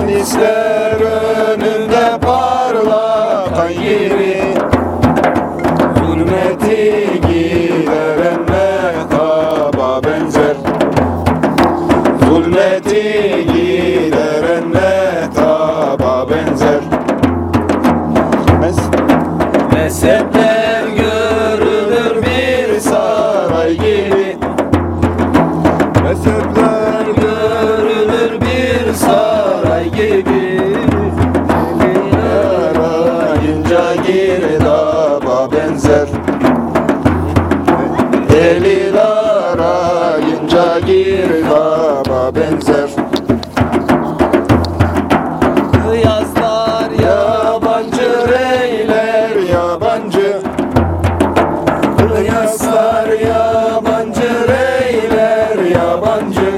Hadisler önünde parlakan yeri. Zulmeti gideren mehtaba benzer. Zulmeti gideren mehtaba benzer. Mes- Mezhepler Delil arayınca girdaba benzer. Kıyaslar yabancı reyler yabancı. Kıyaslar yabancı reyler yabancı.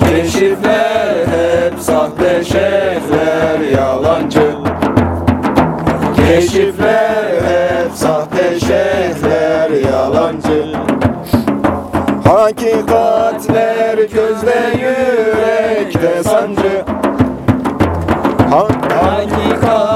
Keşifler hep sahte şeyhler yalancı. Keşifler hep sahte şeyhler yalancı. Hakikatler gözde yürekte sancı? Ha- Hakikatler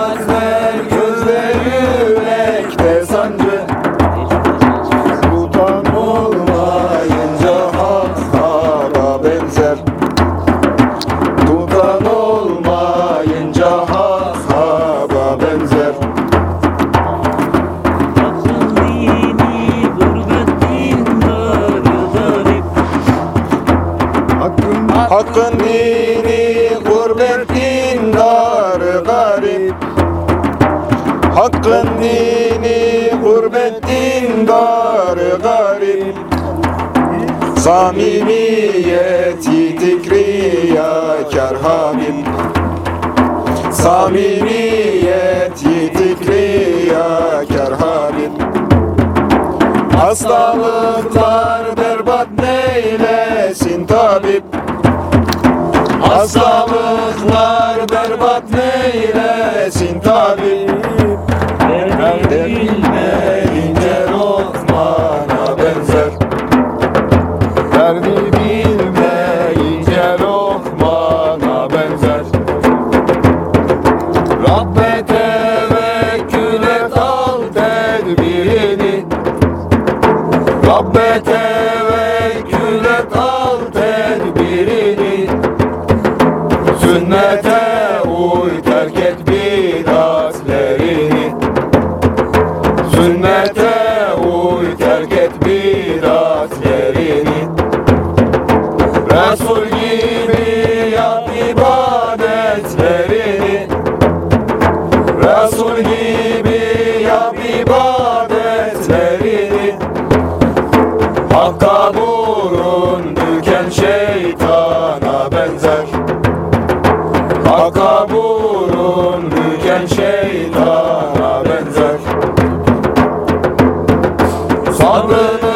Hakkın, dini gurbet dindarı garip. Hakkın dini gurbet dindarı garip. Samimiyet yitik riyakar Habib. Samimiyet yitik riyakar Habib. Hastalıklar berbat neylesin Hastalıklar şeytana benzer. Hakka burun büken şeytana benzer. Sabrını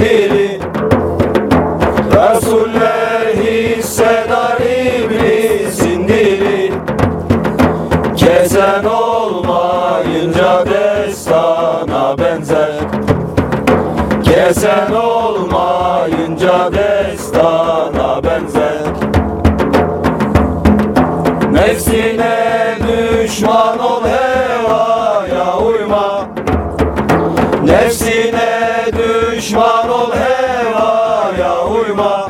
dili Resuller hissedar iblisin dili Kesen olmayınca destana benzer. Kesen olmayınca destana benzer. Nefsine düşman ol hevaya uyma. Nefsine düşman ol hevaya uyma.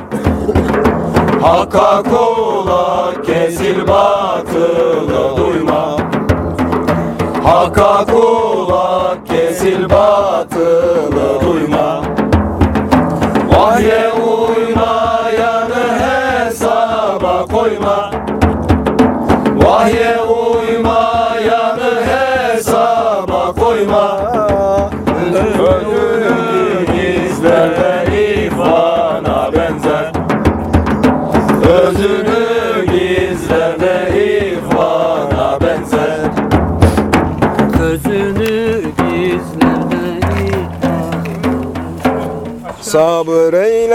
Hakka kulak kesil batılı duyma. Hakka kulak sabır eyle